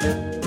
Bye.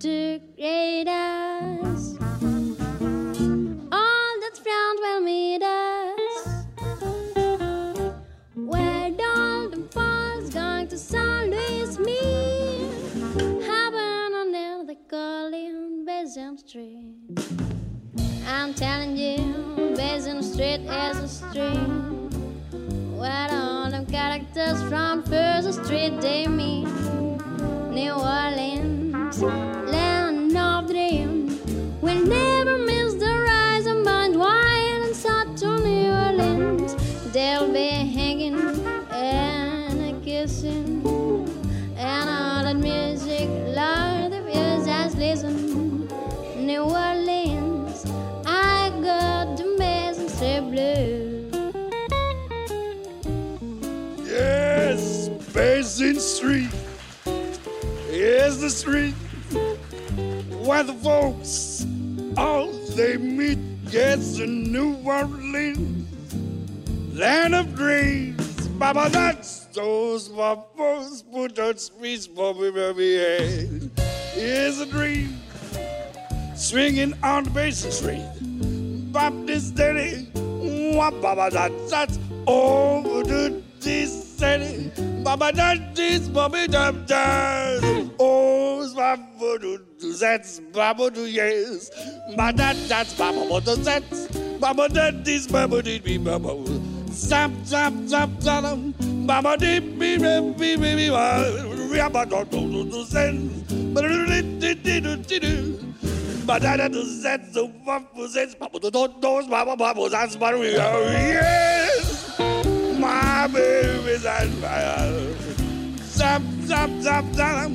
The band swinging on Basin Street. Baptist Daddy, Baba, that, that's over to this city. Baba, that this Bobby Dub. Oh, Baba, do that's Baba, do yes. But that, that's Baba, what does that? Baba, that this Baba, did be Baba. Zap, zap, zap, zap, Baba, did be, be, be, be, Baba, do, do, do, do, do, do, do, do, do, do. Badada do zet zo wapu zet papu do do dos baba babu zats baru yes my baby's fire zap zap zap zap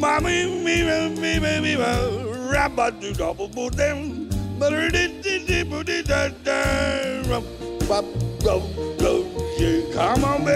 mommy me me me me me rabba do double boot them but it did did yeah come on baby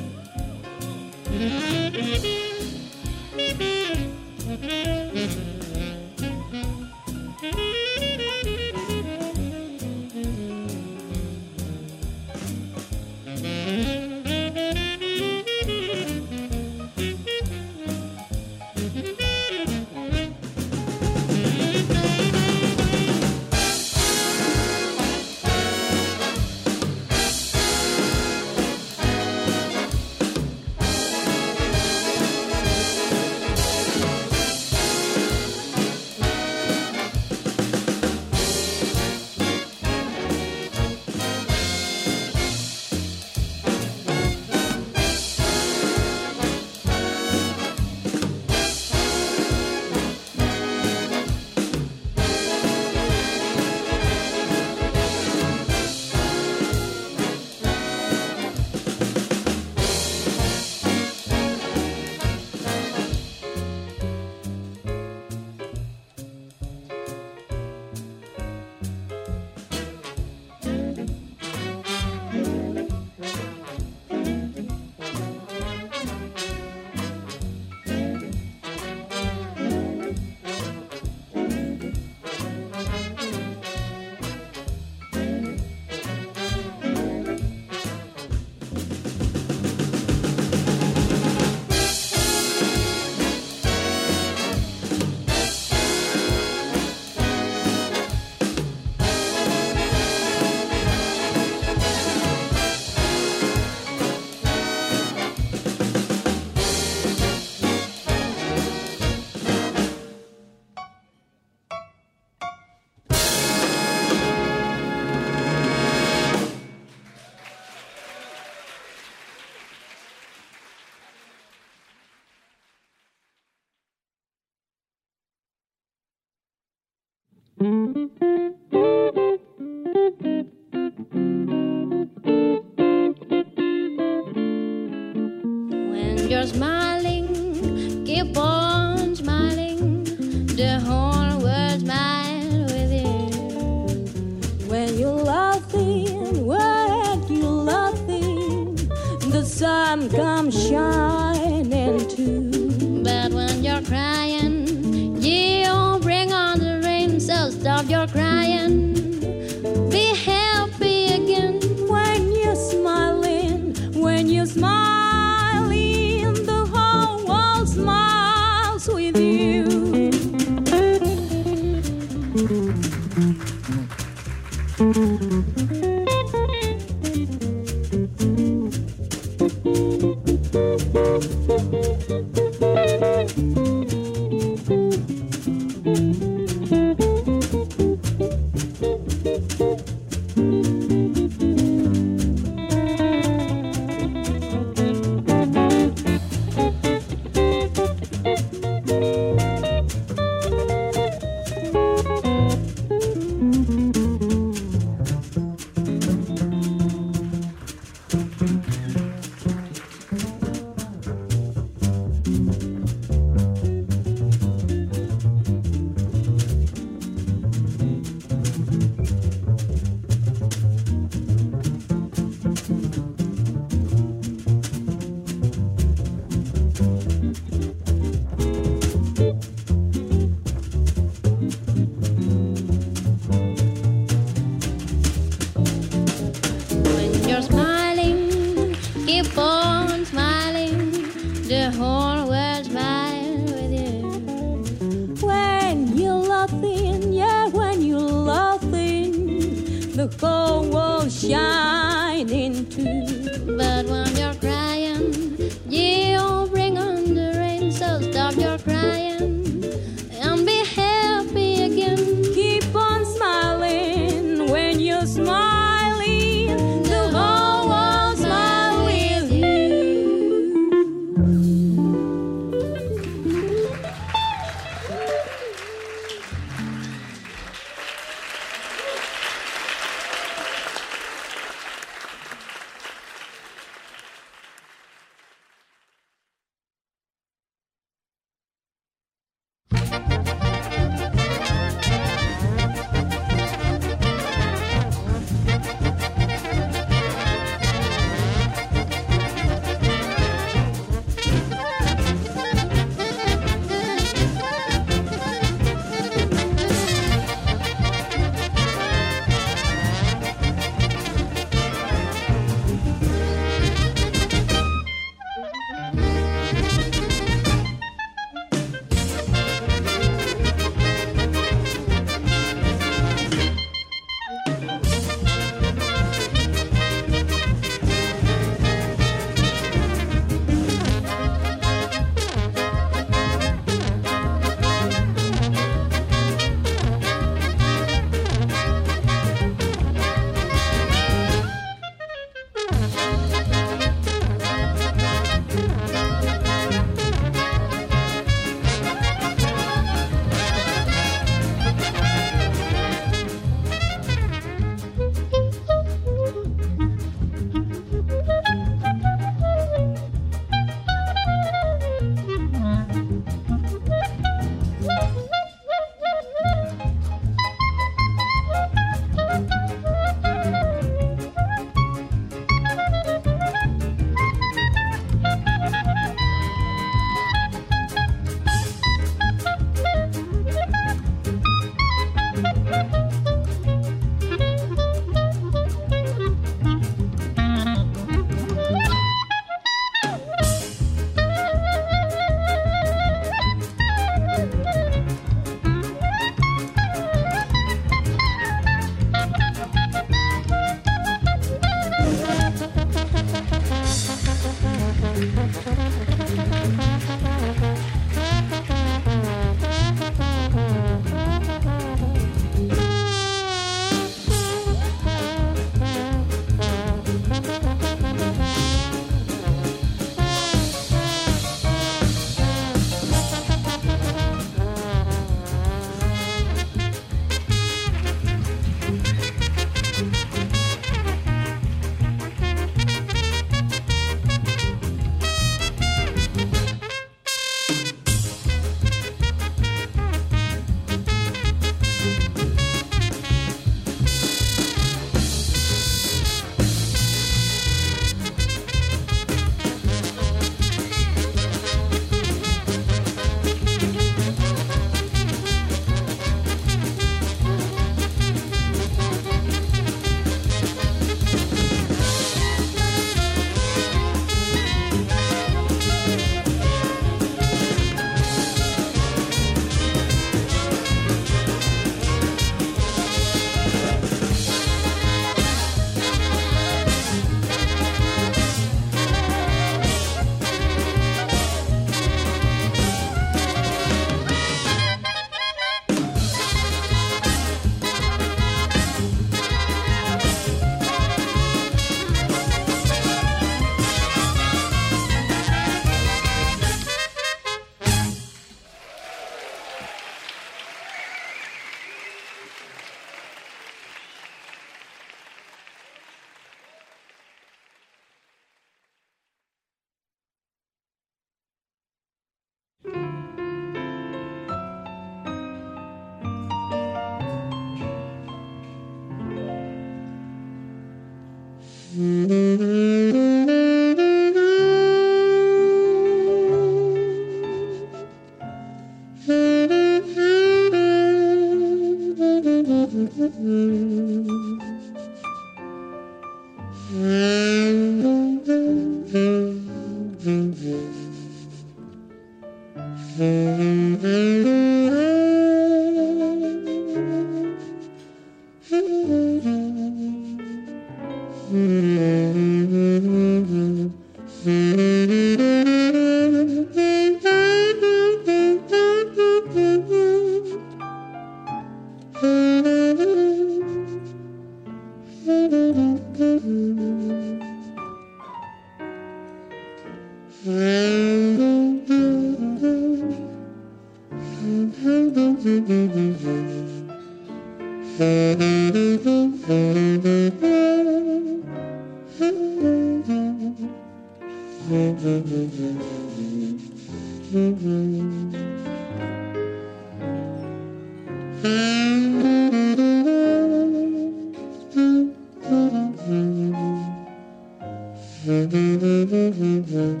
Mm-hmm.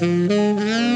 Mm-hmm.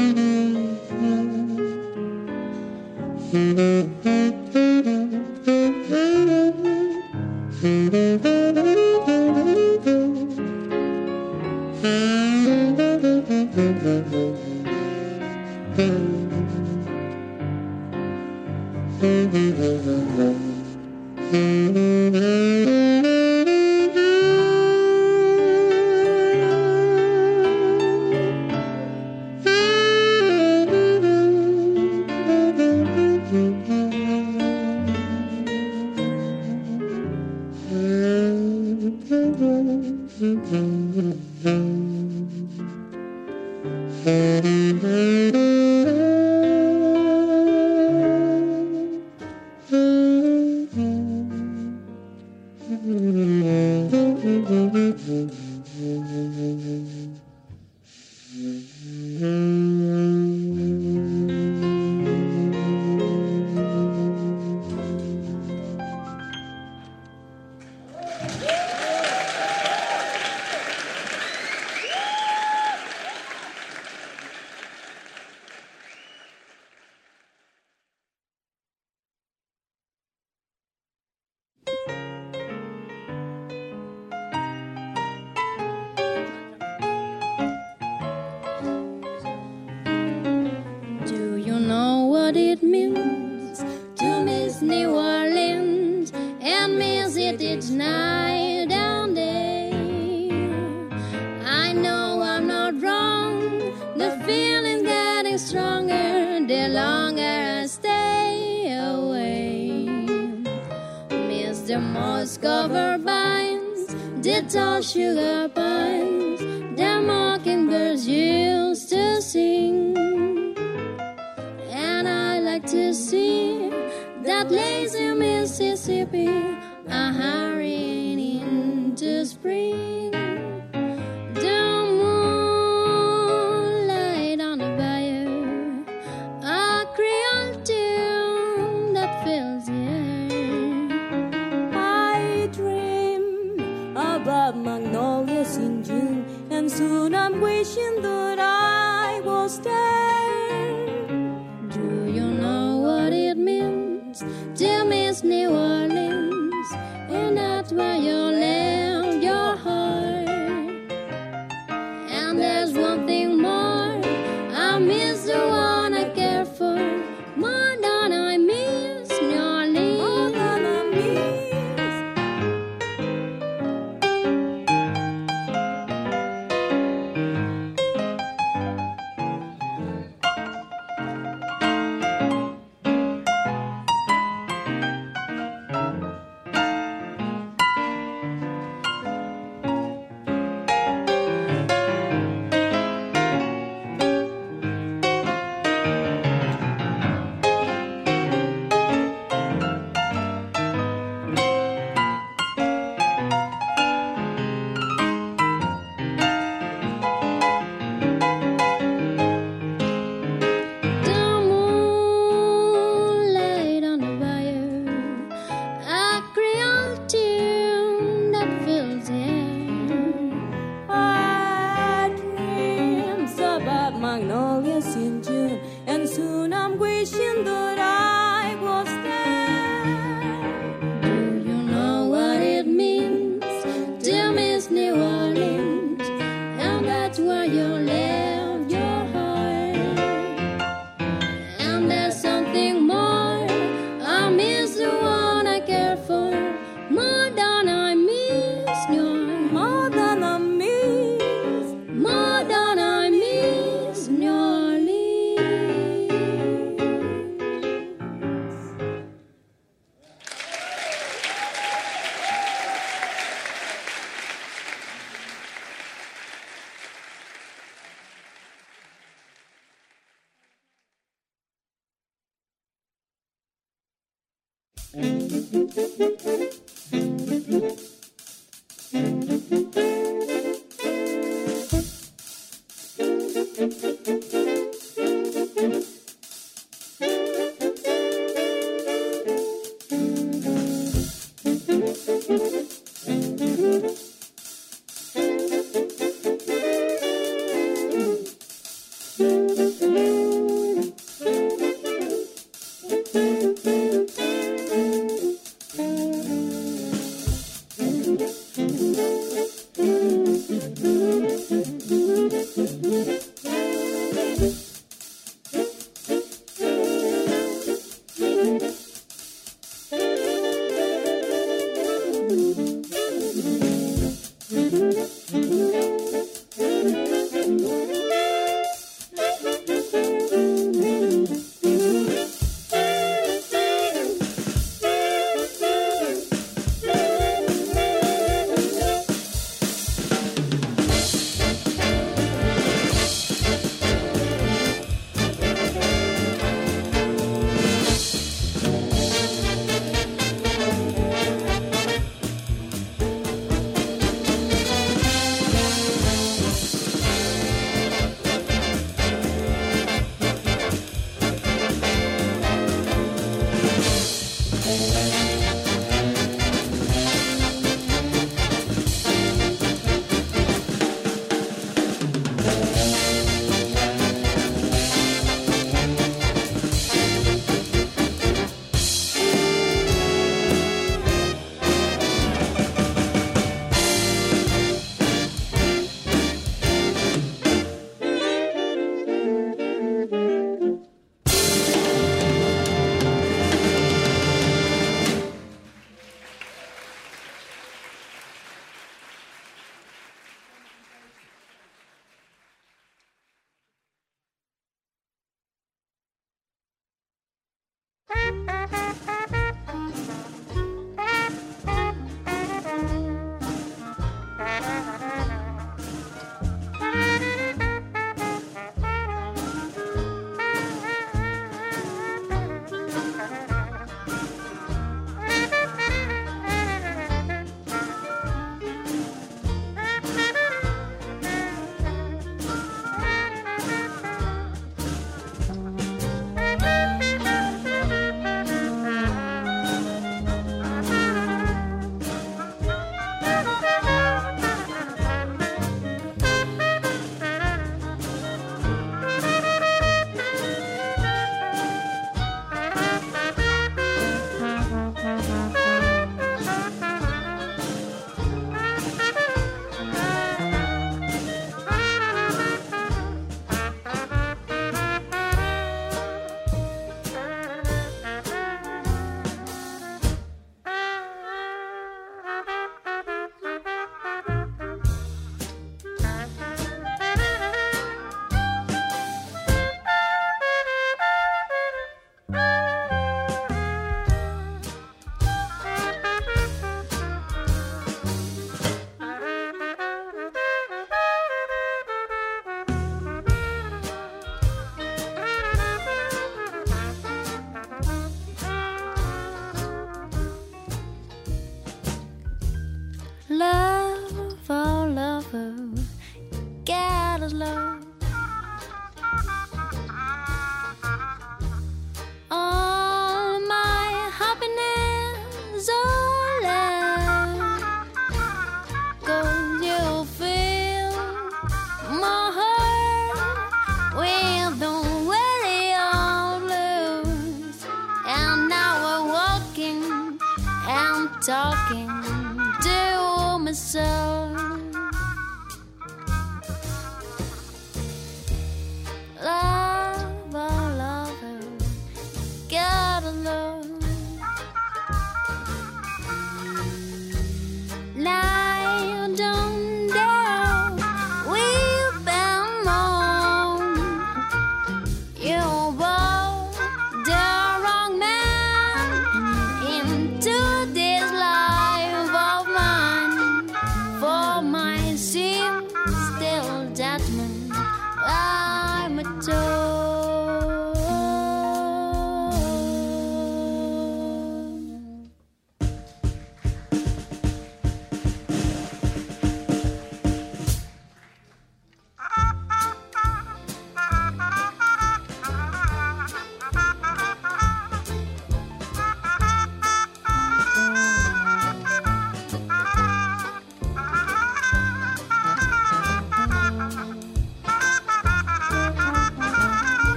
Müzik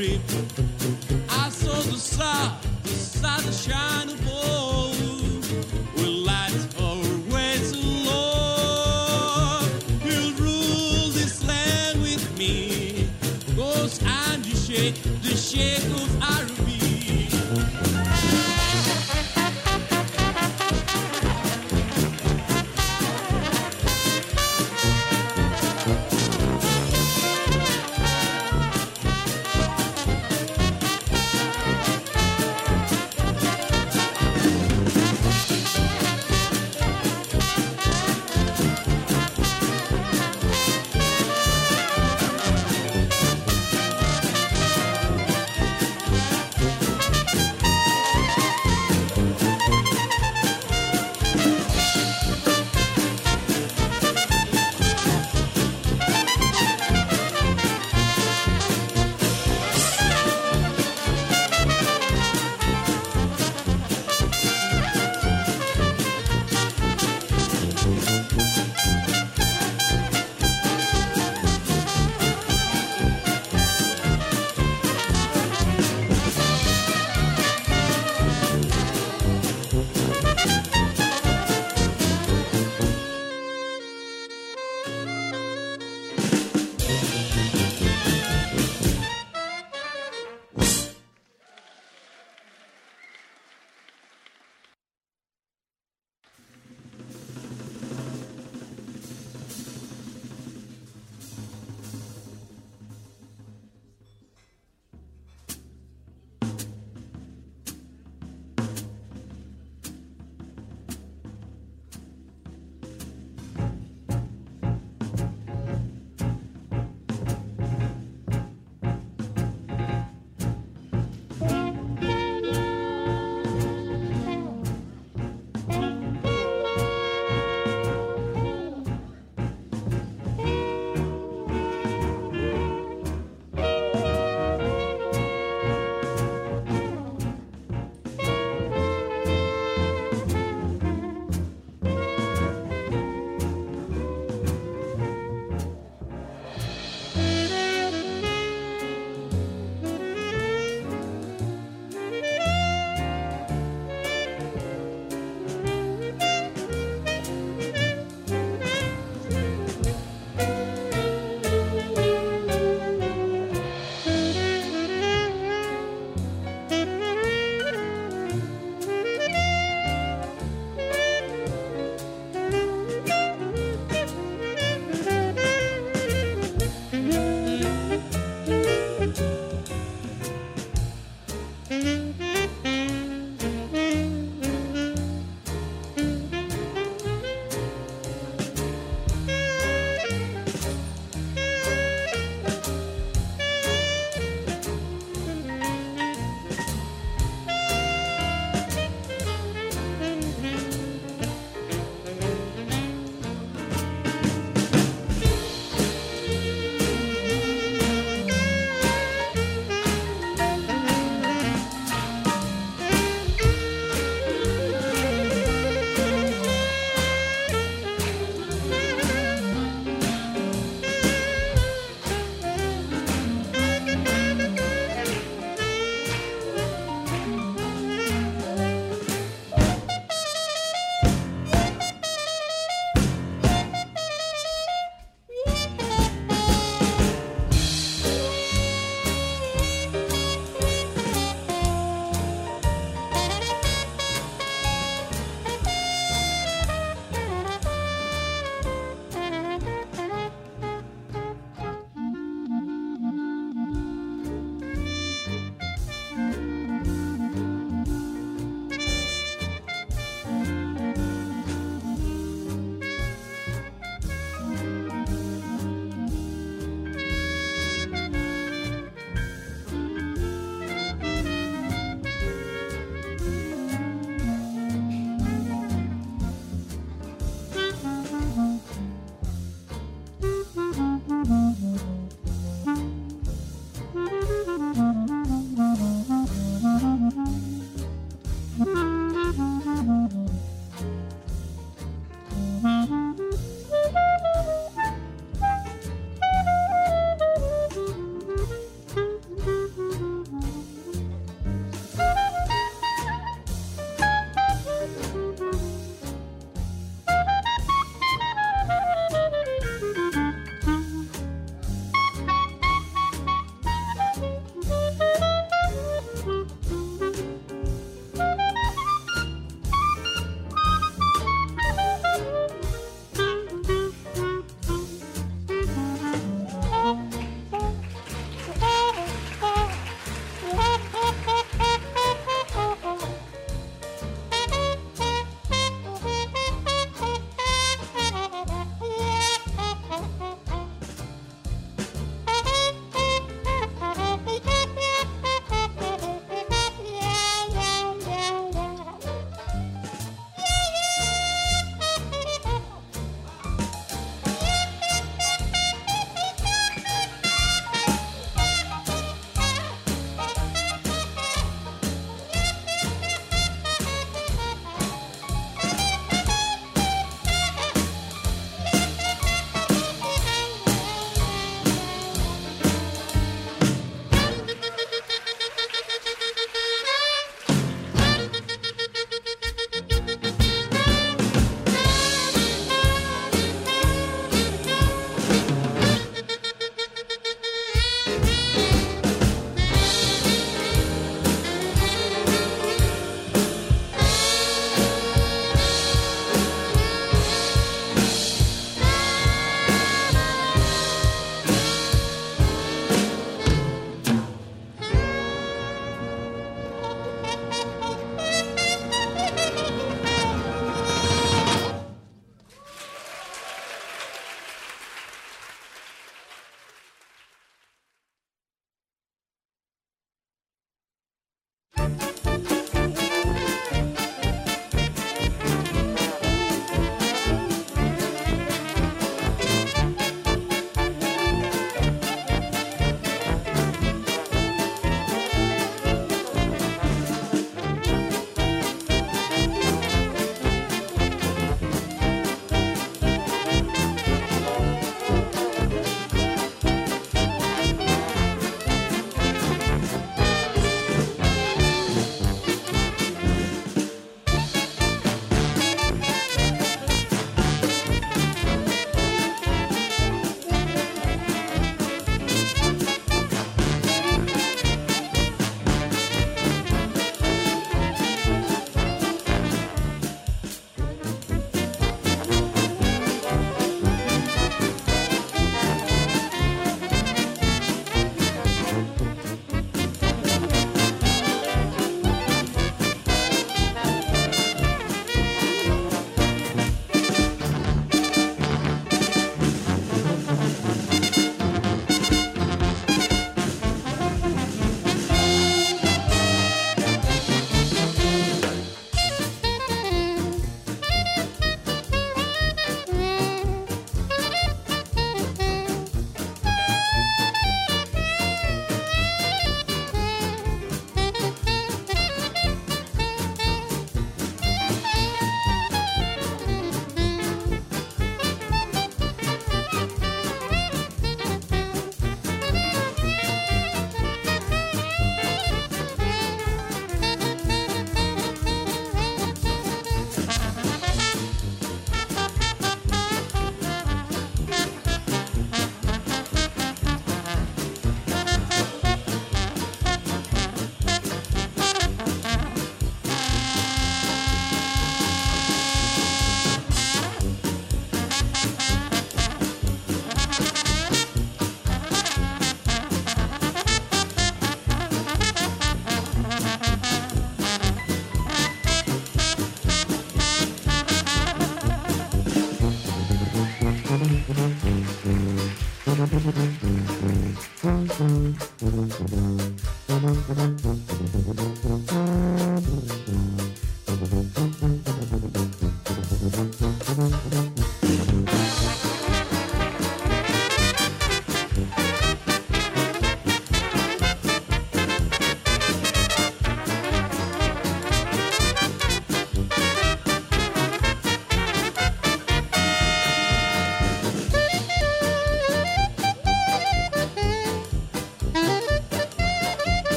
tender